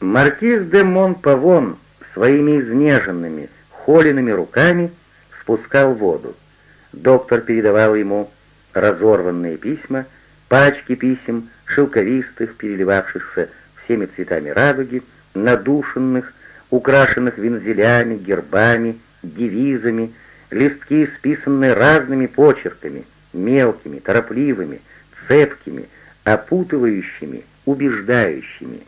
Маркиз де Монпавон своими изнеженными, холеными руками спускал воду. Доктор передавал ему разорванные письма, пачки писем, шелковистых, переливавшихся всеми цветами радуги, надушенных, украшенных вензелями, гербами, девизами, листки, списанные разными почерками, мелкими, торопливыми, цепкими, опутывающими, убеждающими.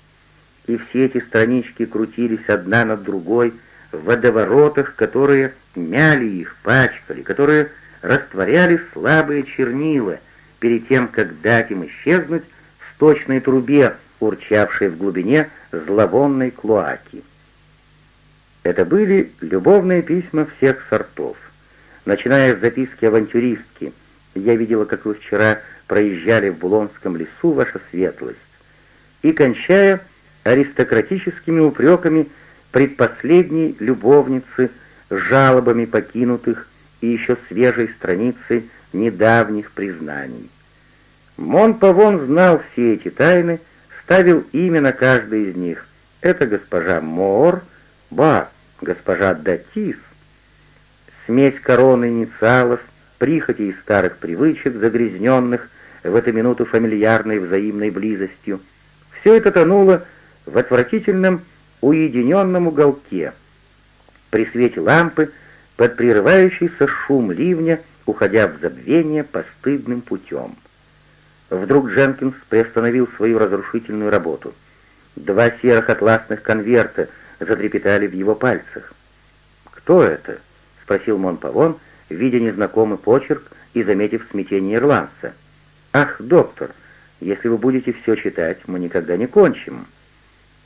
И все эти странички крутились одна над другой в водоворотах, которые мяли их, пачкали, которые растворяли слабые чернила перед тем, как дать им исчезнуть в сточной трубе, урчавшей в глубине зловонной клоаки. Это были любовные письма всех сортов. Начиная с записки авантюристки «Я видела, как вы вчера проезжали в Булонском лесу, ваша светлость», и кончая аристократическими упреками предпоследней любовницы, жалобами покинутых и еще свежей страницы недавних признаний. Монпавон знал все эти тайны, ставил имя на каждый из них. Это госпожа Моор, ба, госпожа Датис. Смесь короны инициалов, прихоти и старых привычек, загрязненных в эту минуту фамильярной взаимной близостью. Все это тонуло в отвратительном уединенном уголке. При свете лампы под прерывающийся шум ливня, уходя в забвение постыдным путем. Вдруг Дженкинс приостановил свою разрушительную работу. Два серых атласных конверта затрепетали в его пальцах. «Кто это?» — спросил Монпавон, видя незнакомый почерк и заметив смятение ирландца. «Ах, доктор, если вы будете все читать, мы никогда не кончим».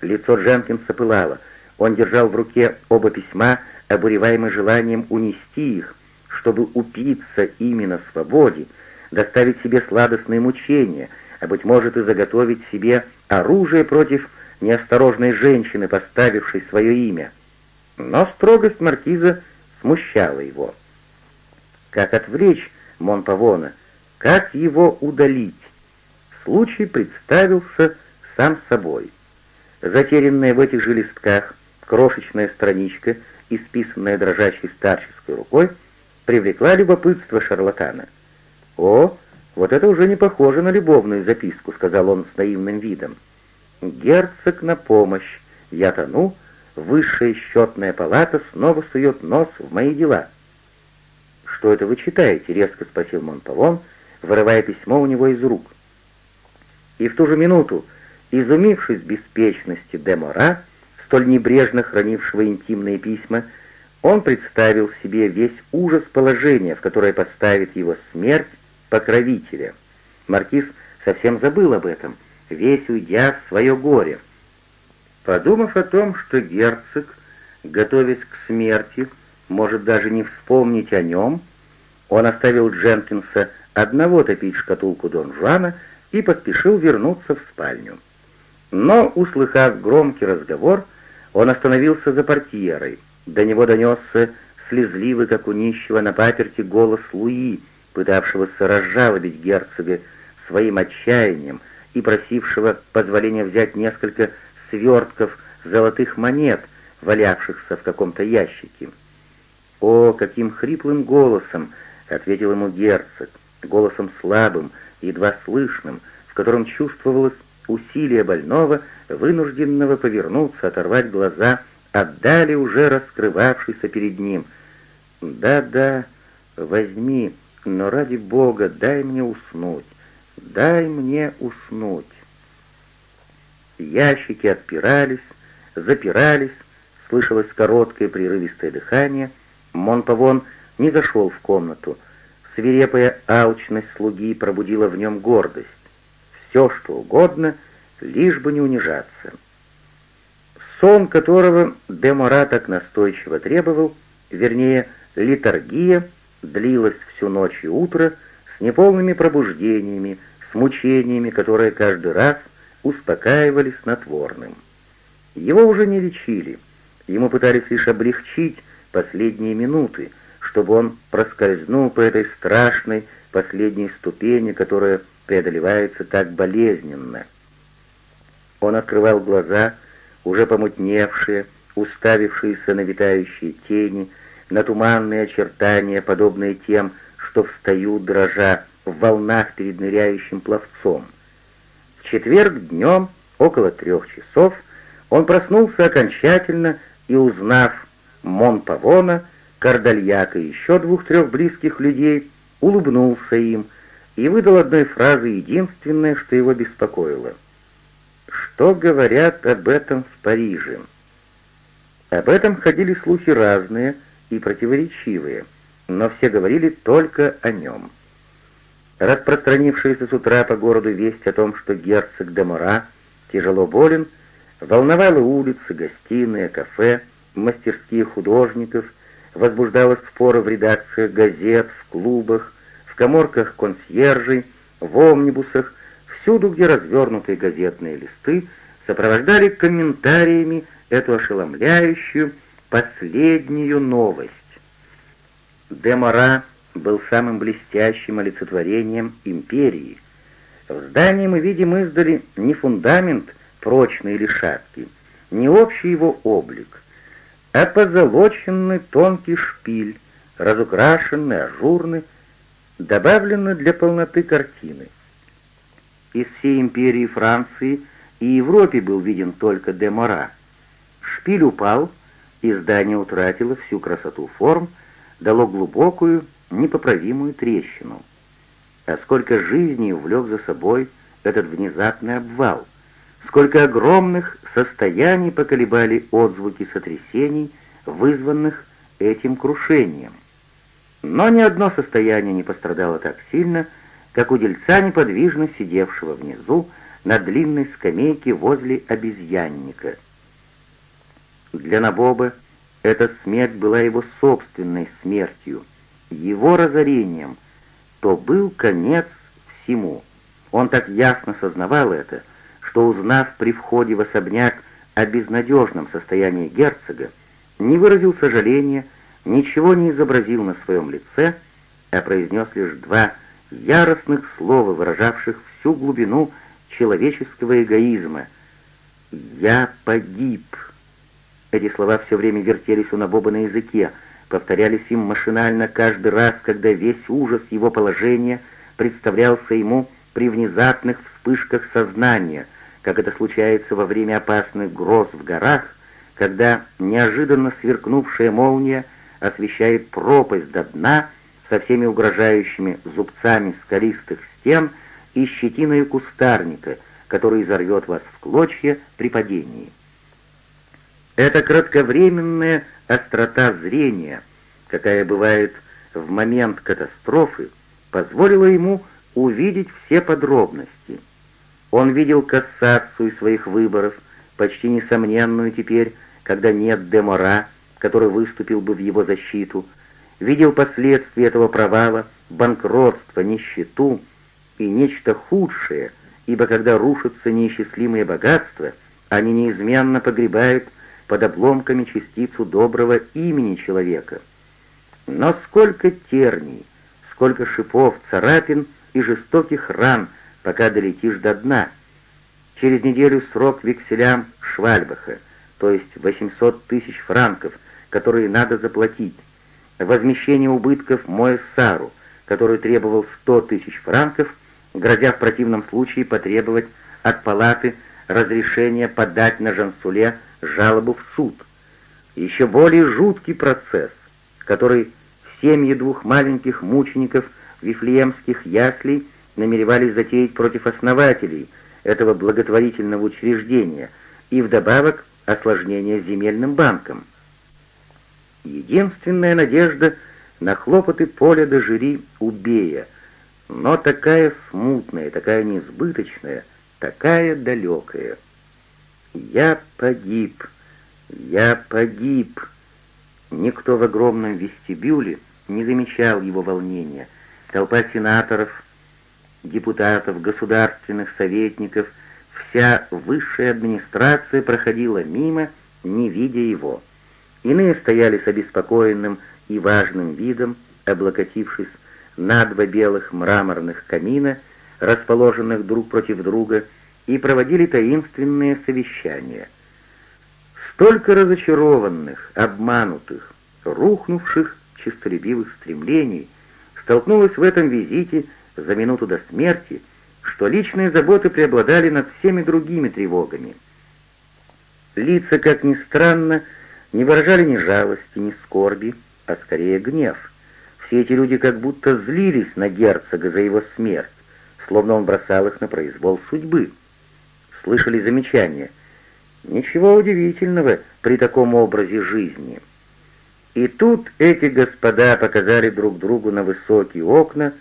Лицо Дженкинса пылало. Он держал в руке оба письма, обуреваемый желанием унести их, чтобы упиться ими на свободе, доставить себе сладостные мучения, а, быть может, и заготовить себе оружие против неосторожной женщины, поставившей свое имя. Но строгость маркиза смущала его. Как отвлечь Монпавона? Как его удалить? Случай представился сам собой. Затерянная в этих же листках крошечная страничка — исписанная дрожащей старческой рукой, привлекла любопытство шарлатана. «О, вот это уже не похоже на любовную записку», — сказал он с наивным видом. «Герцог на помощь! Я тону, высшая счетная палата снова сует нос в мои дела». «Что это вы читаете?» — резко спросил Монпавон, вырывая письмо у него из рук. И в ту же минуту, изумившись беспечности Демора, столь небрежно хранившего интимные письма, он представил себе весь ужас положения, в которое поставит его смерть покровителя. Маркиз совсем забыл об этом, весь уйдя в свое горе. Подумав о том, что герцог, готовясь к смерти, может даже не вспомнить о нем, он оставил Дженкинса одного топить шкатулку Дон Жуана и поспешил вернуться в спальню. Но, услыхав громкий разговор, он остановился за портьерой. До него донесся слезливый, как у нищего на паперти, голос Луи, пытавшегося разжалобить герцога своим отчаянием и просившего позволения взять несколько свертков золотых монет, валявшихся в каком-то ящике. «О, каким хриплым голосом!» — ответил ему герцог, голосом слабым, едва слышным, в котором чувствовалось усилие больного, вынужденного повернуться, оторвать глаза отдали уже раскрывавшийся перед ним. «Да-да, возьми, но ради Бога дай мне уснуть, дай мне уснуть». Ящики отпирались, запирались, слышалось короткое прерывистое дыхание. Монпавон не зашел в комнату. Свирепая алчность слуги пробудила в нем гордость все, что угодно, лишь бы не унижаться. Сон, которого Демора так настойчиво требовал, вернее, литургия, длилась всю ночь и утро с неполными пробуждениями, с мучениями, которые каждый раз успокаивали снотворным. Его уже не лечили, ему пытались лишь облегчить последние минуты, чтобы он проскользнул по этой страшной последней ступени, которая преодолевается так болезненно. Он открывал глаза, уже помутневшие, уставившиеся на витающие тени, на туманные очертания, подобные тем, что встают, дрожа в волнах перед ныряющим пловцом. В четверг днем, около трех часов, он проснулся окончательно и, узнав Монпавона, Кардальяка и еще двух-трех близких людей, улыбнулся им и выдал одной фразой единственное, что его беспокоило. Что говорят об этом в Париже? Об этом ходили слухи разные и противоречивые, но все говорили только о нем. Распространившаяся с утра по городу весть о том, что герцог де Мора тяжело болен, волновала улицы, гостиные, кафе, мастерские художников, возбуждала споры в редакциях газет, в клубах, коморках консьержей, в омнибусах, всюду, где развернутые газетные листы сопровождали комментариями эту ошеломляющую последнюю новость. Демора был самым блестящим олицетворением империи. В здании мы видим издали не фундамент прочный или шаткий, не общий его облик, а позолоченный тонкий шпиль, разукрашенный, ажурный, добавленный для полноты картины. Из всей империи Франции и Европе был виден только де Мора. Шпиль упал, и здание утратило всю красоту форм, дало глубокую, непоправимую трещину. А сколько жизней увлек за собой этот внезапный обвал, сколько огромных состояний поколебали отзвуки сотрясений, вызванных этим крушением. Но ни одно состояние не пострадало так сильно, как у дельца, неподвижно сидевшего внизу на длинной скамейке возле обезьянника. Для Набоба эта смерть была его собственной смертью — его разорением, то был конец всему. Он так ясно сознавал это, что, узнав при входе в особняк о безнадежном состоянии герцога, не выразил сожаления, ничего не изобразил на своем лице, а произнес лишь два яростных слова, выражавших всю глубину человеческого эгоизма. «Я погиб». Эти слова все время вертелись у Набоба на языке, повторялись им машинально каждый раз, когда весь ужас его положения представлялся ему при внезапных вспышках сознания, как это случается во время опасных гроз в горах, когда неожиданно сверкнувшая молния освещает пропасть до дна со всеми угрожающими зубцами скалистых стен и щетиной кустарника, который изорвет вас в клочья при падении. Это кратковременная острота зрения, какая бывает в момент катастрофы, позволила ему увидеть все подробности. Он видел кассацию своих выборов, почти несомненную теперь, когда нет Демора, который выступил бы в его защиту, видел последствия этого провала, банкротство, нищету и нечто худшее, ибо когда рушатся неисчислимые богатства, они неизменно погребают под обломками частицу доброго имени человека. Но сколько терний, сколько шипов, царапин и жестоких ран, пока долетишь до дна. Через неделю срок векселям Швальбаха, то есть 800 тысяч франков, которые надо заплатить. Возмещение убытков Моэссару, который требовал 100 тысяч франков, грозя в противном случае потребовать от палаты разрешения подать на Жансуле жалобу в суд. Еще более жуткий процесс, который семьи двух маленьких мучеников вифлеемских яслей намеревались затеять против основателей этого благотворительного учреждения и вдобавок осложнение земельным банком. Единственная надежда на хлопоты поля до жюри убея, но такая смутная, такая несбыточная, такая далекая. «Я погиб! Я погиб!» Никто в огромном вестибюле не замечал его волнения. Толпа сенаторов, депутатов, государственных советников, вся высшая администрация проходила мимо, не видя его. Иные стояли с обеспокоенным и важным видом, облокотившись на два белых мраморных камина, расположенных друг против друга, и проводили таинственные совещания. столько разочарованных, обманутых, рухнувших честолюбивых стремлений столкнулось в этом визите за минуту до смерти, что личные заботы преобладали над всеми другими тревогами. Лица, как ни странно, не выражали ни жалости, ни скорби, а скорее гнев. Все эти люди как будто злились на герцога за его смерть, словно он бросал их на произвол судьбы. Слышали замечания. Ничего удивительного при таком образе жизни. И тут эти господа показали друг другу на высокие окна,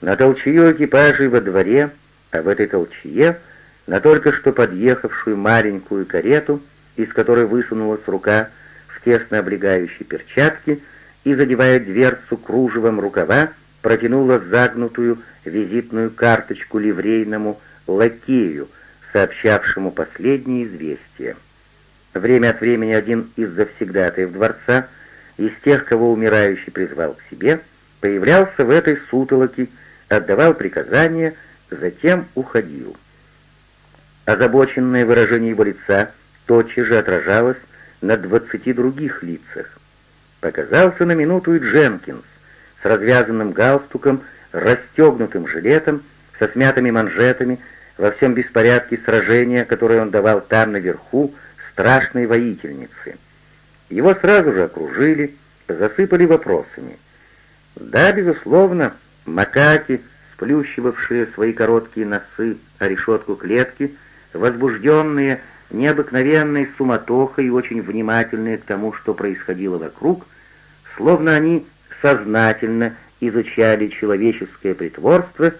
на толчью экипажей во дворе, а в этой толчье на только что подъехавшую маленькую карету, из которой высунулась рука тесно облегающей перчатке и, задевая дверцу кружевом рукава, протянула загнутую визитную карточку ливрейному лакею, сообщавшему последние известия. Время от времени один из завсегдатаев дворца, из тех, кого умирающий призвал к себе, появлялся в этой сутолоке, отдавал приказания, затем уходил. Озабоченное выражение его лица тотчас же отражалось на двадцати других лицах. Показался на минуту и Дженкинс с развязанным галстуком, расстегнутым жилетом, со смятыми манжетами, во всем беспорядке сражения, которое он давал там наверху, страшной воительницы. Его сразу же окружили, засыпали вопросами. Да, безусловно, макаки, сплющивавшие свои короткие носы о решетку клетки, возбужденные необыкновенной суматохой и очень внимательные к тому, что происходило вокруг, словно они сознательно изучали человеческое притворство,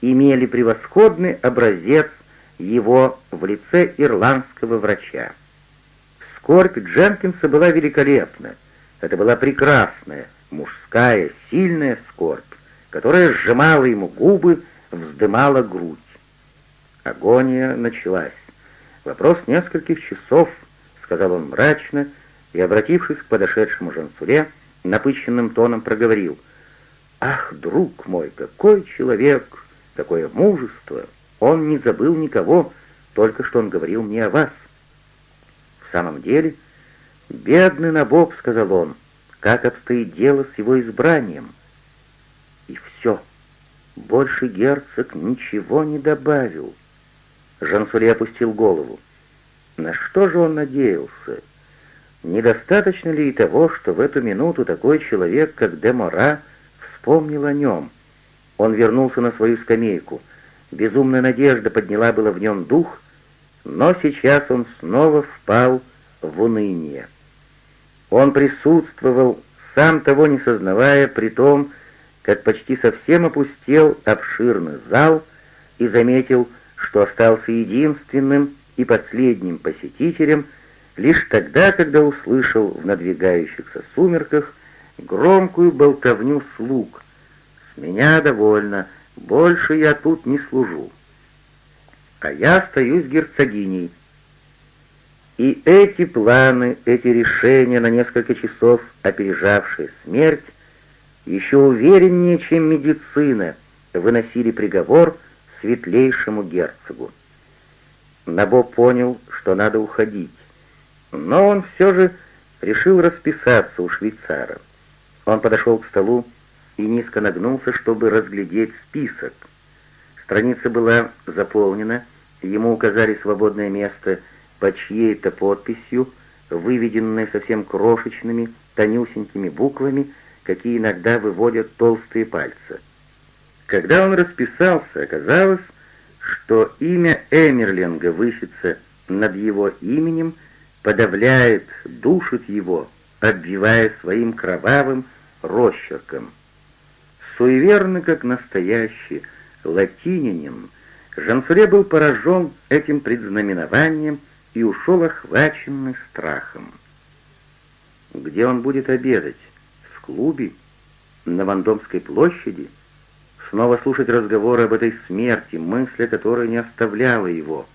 имели превосходный образец его в лице ирландского врача. Скорбь Дженкинса была великолепна. Это была прекрасная, мужская, сильная скорбь, которая сжимала ему губы, вздымала грудь. Агония началась. «Вопрос нескольких часов», — сказал он мрачно, и, обратившись к подошедшему Жансуле, напыщенным тоном проговорил. «Ах, друг мой, какой человек, какое мужество! Он не забыл никого, только что он говорил мне о вас». «В самом деле, бедный Набок», — сказал он, — «как обстоит дело с его избранием?» И все. Больше герцог ничего не добавил. Жансуле опустил голову. На что же он надеялся? Недостаточно ли и того, что в эту минуту такой человек, как Демора, вспомнил о нем? Он вернулся на свою скамейку. Безумная надежда подняла было в нем дух, но сейчас он снова впал в уныние. Он присутствовал, сам того не сознавая, при том, как почти совсем опустел обширный зал и заметил, что остался единственным и последним посетителем лишь тогда, когда услышал в надвигающихся сумерках громкую болтовню слуг. «С меня довольно, больше я тут не служу, а я остаюсь герцогиней». И эти планы, эти решения на несколько часов, опережавшие смерть, еще увереннее, чем медицина, выносили приговор светлейшему герцогу. Набо понял, что надо уходить, но он все же решил расписаться у швейцара. Он подошел к столу и низко нагнулся, чтобы разглядеть список. Страница была заполнена, ему указали свободное место под чьей-то подписью, выведенной совсем крошечными, тонюсенькими буквами, какие иногда выводят толстые пальцы. Когда он расписался, оказалось, что имя Эмерлинга высится над его именем, подавляет, душит его, обвивая своим кровавым росчерком. Суеверный, как настоящий латининин, Жансуре был поражен этим предзнаменованием и ушел охваченный страхом. Где он будет обедать? В клубе? На Вандомской площади? Снова слушать разговоры об этой смерти, мысль о которой не оставляла его.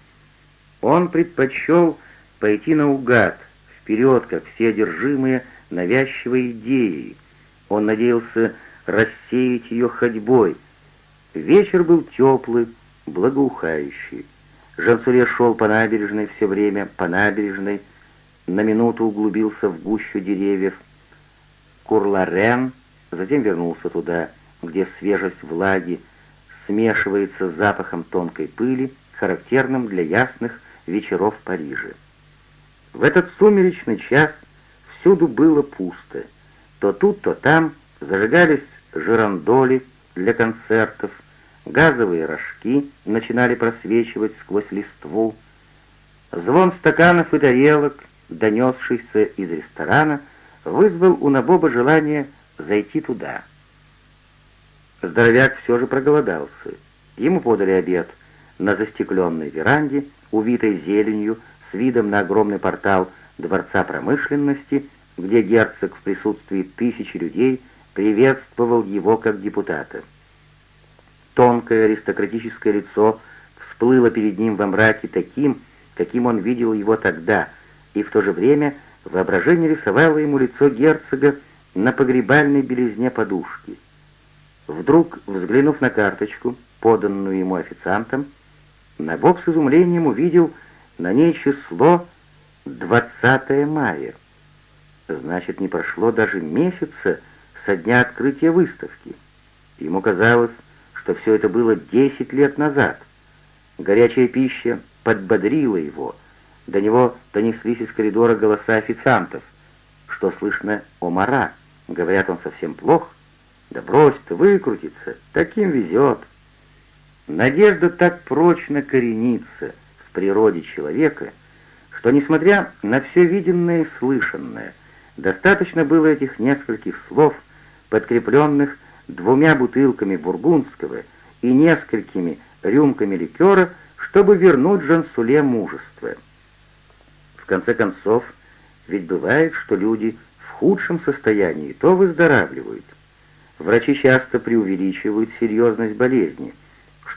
Он предпочел пойти наугад, вперед, как все одержимые навязчивой идеей. Он надеялся рассеять ее ходьбой. Вечер был теплый, благоухающий. Жансуле шел по набережной все время, по набережной, на минуту углубился в гущу деревьев Курларен, затем вернулся туда, где свежесть влаги смешивается с запахом тонкой пыли, характерным для ясных вечеров Парижа. В этот сумеречный час всюду было пусто. То тут, то там зажигались жирандоли для концертов, газовые рожки начинали просвечивать сквозь листву. Звон стаканов и тарелок, донесшийся из ресторана, вызвал у Набоба желание зайти туда. Здоровяк все же проголодался. Ему подали обед на застекленной веранде, увитой зеленью, с видом на огромный портал Дворца промышленности, где герцог в присутствии тысячи людей приветствовал его как депутата. Тонкое аристократическое лицо всплыло перед ним во мраке таким, каким он видел его тогда, и в то же время воображение рисовало ему лицо герцога на погребальной белизне подушки. Вдруг, взглянув на карточку, поданную ему официантом, Набоб с изумлением увидел на ней число 20 мая. Значит, не прошло даже месяца со дня открытия выставки. Ему казалось, что все это было 10 лет назад. Горячая пища подбодрила его. До него донеслись из коридора голоса официантов. Что слышно Омара? Говорят, он совсем плох. Да брось ты, выкрутиться, таким везет. Надежда так прочно коренится в природе человека, что, несмотря на все виденное и слышанное, достаточно было этих нескольких слов, подкрепленных двумя бутылками бургундского и несколькими рюмками ликера, чтобы вернуть Жансуле мужество. В конце концов, ведь бывает, что люди в худшем состоянии то выздоравливают. Врачи часто преувеличивают серьезность болезни –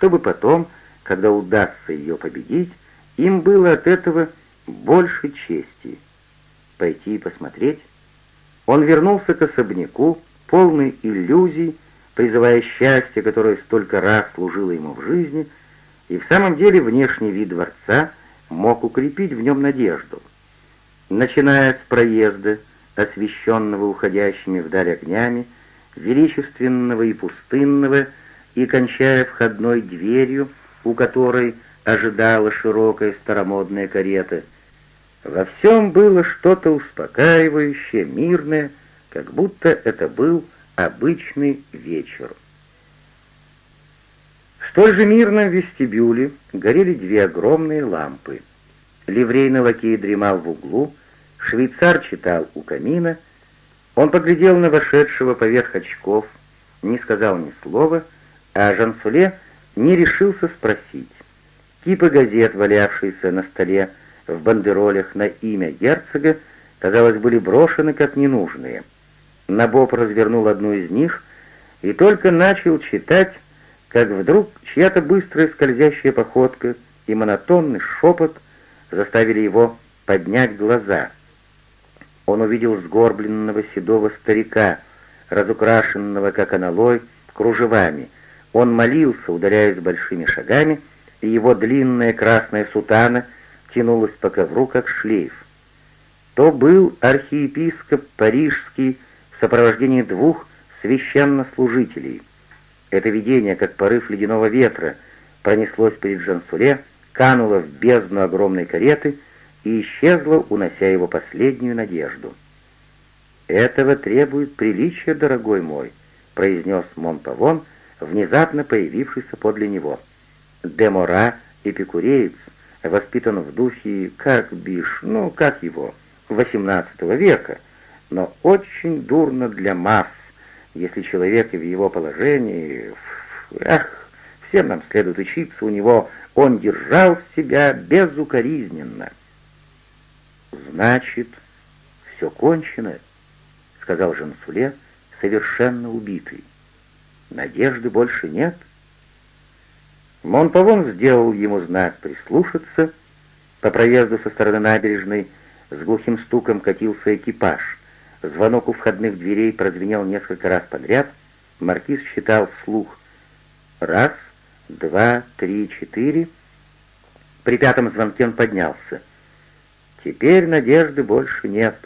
чтобы потом, когда удастся ее победить, им было от этого больше чести. Пойти и посмотреть. Он вернулся к особняку, полный иллюзий, призывая счастье, которое столько раз служило ему в жизни, и в самом деле внешний вид дворца мог укрепить в нем надежду. Начиная с проезда, освещенного уходящими вдаль огнями, величественного и пустынного, и кончая входной дверью, у которой ожидала широкая старомодная карета. Во всем было что-то успокаивающее, мирное, как будто это был обычный вечер. В столь же мирном вестибюле горели две огромные лампы. Ливрейный лакей дремал в углу, швейцар читал у камина. Он поглядел на вошедшего поверх очков, не сказал ни слова — а Жансуле не решился спросить. Кипы газет, валявшиеся на столе в бандеролях на имя герцога, казалось, были брошены как ненужные. Набоб развернул одну из них и только начал читать, как вдруг чья-то быстрая скользящая походка и монотонный шепот заставили его поднять глаза. Он увидел сгорбленного седого старика, разукрашенного, как аналой, кружевами — он молился, ударяясь большими шагами, и его длинная красная сутана тянулась по ковру, как шлейф. То был архиепископ Парижский в сопровождении двух священнослужителей. Это видение, как порыв ледяного ветра, пронеслось перед Жансуле, кануло в бездну огромной кареты и исчезло, унося его последнюю надежду. «Этого требует приличие, дорогой мой», — произнес Монпавон, внезапно появившийся подле него. Демора, эпикуреец, воспитан в духе, как биш, ну, как его, XVIII века, но очень дурно для масс, если человек в его положении... Ах, всем нам следует учиться у него, он держал себя безукоризненно. «Значит, все кончено», — сказал Жансуле, совершенно убитый. Надежды больше нет. Монпавон сделал ему знак прислушаться. По проезду со стороны набережной с глухим стуком катился экипаж. Звонок у входных дверей прозвенел несколько раз подряд. Маркиз считал вслух. Раз, два, три, четыре. При пятом звонке он поднялся. Теперь надежды больше нет.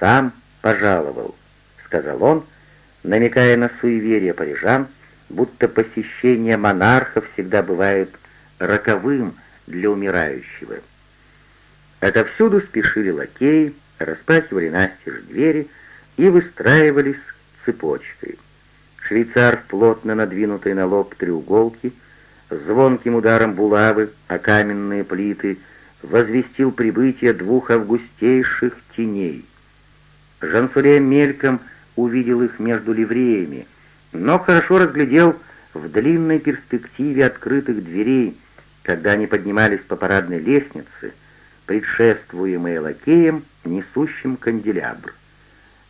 Сам пожаловал, сказал он, намекая на суеверие парижан, будто посещение монарха всегда бывает роковым для умирающего. Отовсюду спешили лакеи, распахивали настежь двери и выстраивались цепочкой. Швейцар в плотно надвинутой на лоб треуголки, звонким ударом булавы о каменные плиты возвестил прибытие двух августейших теней. Жансуле мельком увидел их между ливреями, но хорошо разглядел в длинной перспективе открытых дверей, когда они поднимались по парадной лестнице, предшествуемые лакеем, несущим канделябр.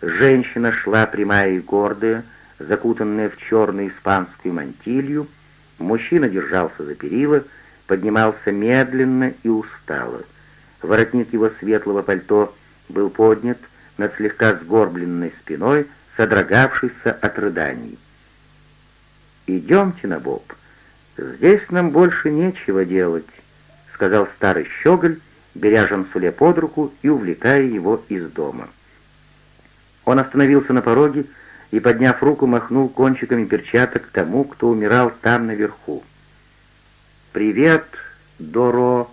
Женщина шла прямая и гордая, закутанная в черную испанскую мантилью, мужчина держался за перила, поднимался медленно и устало. Воротник его светлого пальто был поднят над слегка сгорбленной спиной, содрогавшейся от рыданий. «Идемте на боб. Здесь нам больше нечего делать», — сказал старый щеголь, беря Жансуле под руку и увлекая его из дома. Он остановился на пороге и, подняв руку, махнул кончиками перчаток тому, кто умирал там наверху. «Привет, Доро!»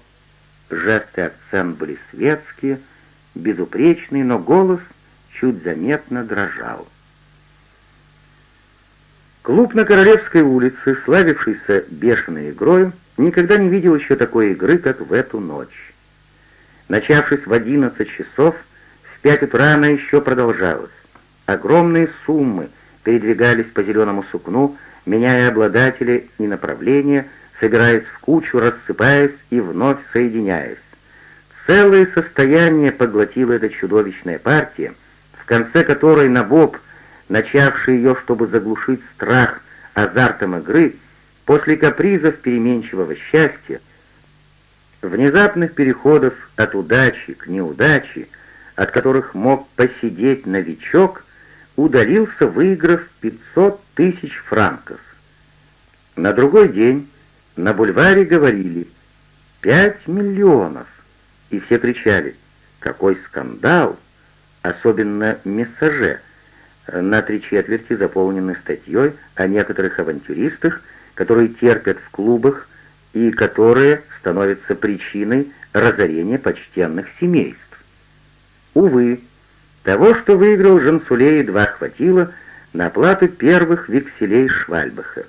Жесты и акцент были светские, безупречные, но голос чуть заметно дрожал. Клуб на Королевской улице, славившийся бешеной игрой, никогда не видел еще такой игры, как в эту ночь. Начавшись в одиннадцать часов, в пять утра она еще продолжалась. Огромные суммы передвигались по зеленому сукну, меняя обладателя и направление, собираясь в кучу, рассыпаясь и вновь соединяясь. Целое состояние поглотила эта чудовищная партия, в конце которой Набоб, начавший ее, чтобы заглушить страх азартом игры, после капризов переменчивого счастья, внезапных переходов от удачи к неудаче, от которых мог посидеть новичок, удалился, выиграв 500 тысяч франков. На другой день на бульваре говорили «Пять миллионов!» и все кричали «Какой скандал!» Особенно мессаже, на три четверти заполнены статьей о некоторых авантюристах, которые терпят в клубах и которые становятся причиной разорения почтенных семейств. Увы, того, что выиграл Жансуле, едва хватило на оплату первых векселей Швальбаха.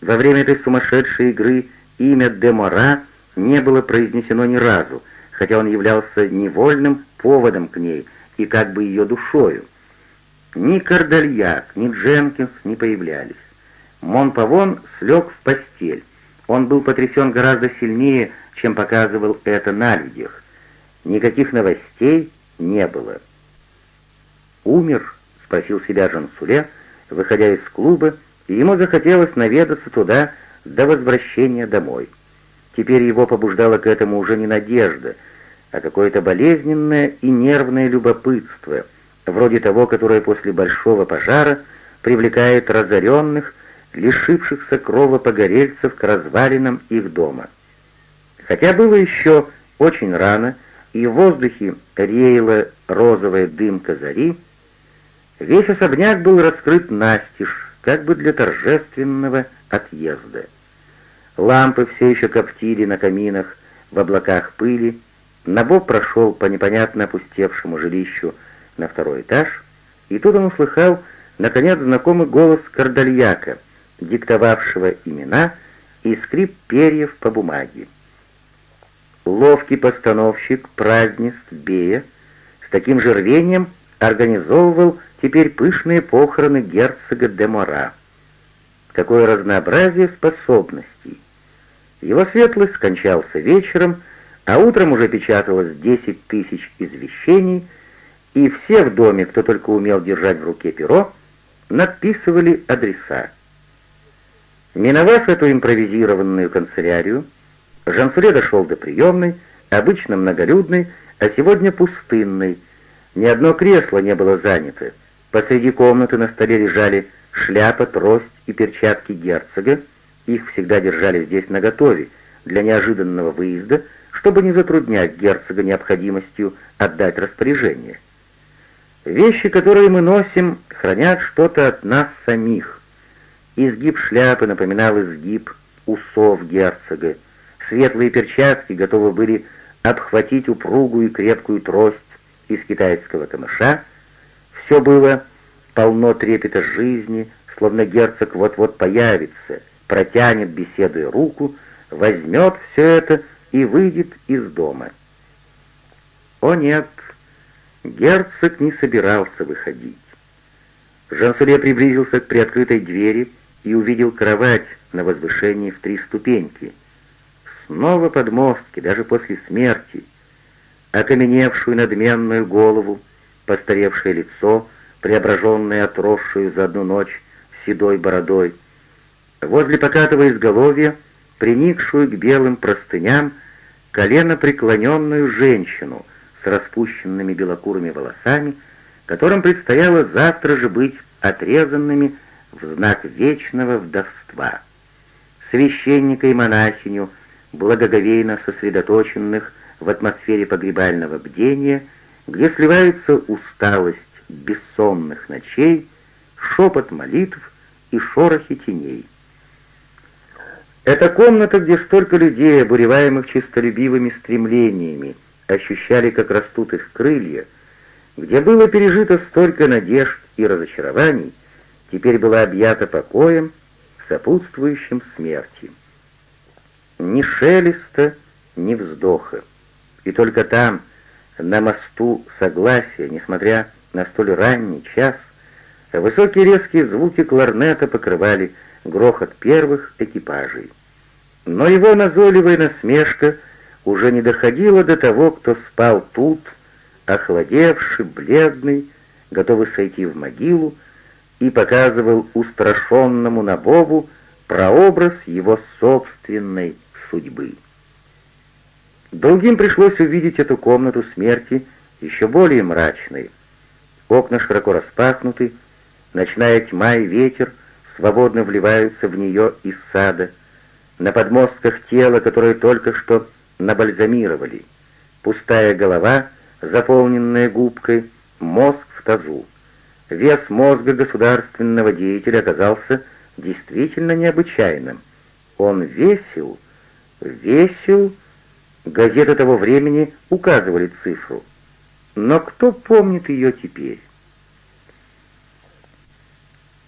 Во время этой сумасшедшей игры имя Демора не было произнесено ни разу, хотя он являлся невольным поводом к ней и как бы ее душою. Ни Кардальяк, ни Дженкинс не появлялись. Монпавон слег в постель. Он был потрясен гораздо сильнее, чем показывал это на людях. Никаких новостей не было. «Умер?» — спросил себя Жансуле, выходя из клуба, и ему захотелось наведаться туда до возвращения домой. Теперь его побуждало к этому уже не надежда, а какое-то болезненное и нервное любопытство, вроде того, которое после большого пожара привлекает разоренных, лишившихся крова погорельцев к развалинам их дома. Хотя было еще очень рано, и в воздухе реяла розовая дымка зари, весь особняк был раскрыт настежь, как бы для торжественного отъезда. Лампы все еще коптили на каминах в облаках пыли, Набоб прошел по непонятно опустевшему жилищу на второй этаж, и тут он услыхал, наконец, знакомый голос Кардальяка, диктовавшего имена и скрип перьев по бумаге. Ловкий постановщик празднеств Бея с таким же рвением организовывал теперь пышные похороны герцога де Мора. Какое разнообразие способностей! Его светлость скончался вечером, а утром уже печаталось десять тысяч извещений, и все в доме, кто только умел держать в руке перо, надписывали адреса. Миновав эту импровизированную канцелярию, Жансуре дошел до приемной, обычно многолюдной, а сегодня пустынной. Ни одно кресло не было занято. Посреди комнаты на столе лежали шляпа, трость и перчатки герцога. Их всегда держали здесь наготове для неожиданного выезда, чтобы не затруднять герцога необходимостью отдать распоряжение. Вещи, которые мы носим, хранят что-то от нас самих. Изгиб шляпы напоминал изгиб усов герцога. Светлые перчатки готовы были обхватить упругую и крепкую трость из китайского камыша. Все было полно трепета жизни, словно герцог вот-вот появится, протянет, беседуя руку, возьмет все это и выйдет из дома. О нет, герцог не собирался выходить. Жансуле приблизился к приоткрытой двери и увидел кровать на возвышении в три ступеньки. Снова подмостки, даже после смерти, окаменевшую надменную голову, постаревшее лицо, преображенное отросшую за одну ночь седой бородой, возле покатого изголовья, приникшую к белым простыням, колено преклоненную женщину с распущенными белокурыми волосами, которым предстояло завтра же быть отрезанными в знак вечного вдовства. Священника и монахиню, благоговейно сосредоточенных в атмосфере погребального бдения, где сливаются усталость бессонных ночей, шепот молитв и шорохи теней. Это комната, где столько людей, обуреваемых чистолюбивыми стремлениями, ощущали, как растут их крылья, где было пережито столько надежд и разочарований, теперь была объята покоем, сопутствующим смерти. Ни шелеста, ни вздоха. И только там, на мосту согласия, несмотря на столь ранний час, высокие резкие звуки кларнета покрывали грохот первых экипажей. Но его назойливая насмешка уже не доходила до того, кто спал тут, охладевший, бледный, готовый сойти в могилу, и показывал устрашенному Набову прообраз его собственной судьбы. Другим пришлось увидеть эту комнату смерти еще более мрачной. Окна широко распахнуты, ночная тьма и ветер свободно вливаются в нее из сада. На подмостках тело, которое только что набальзамировали. Пустая голова, заполненная губкой, мозг в тазу. Вес мозга государственного деятеля оказался действительно необычайным. Он весил, весил, газеты того времени указывали цифру. Но кто помнит ее теперь?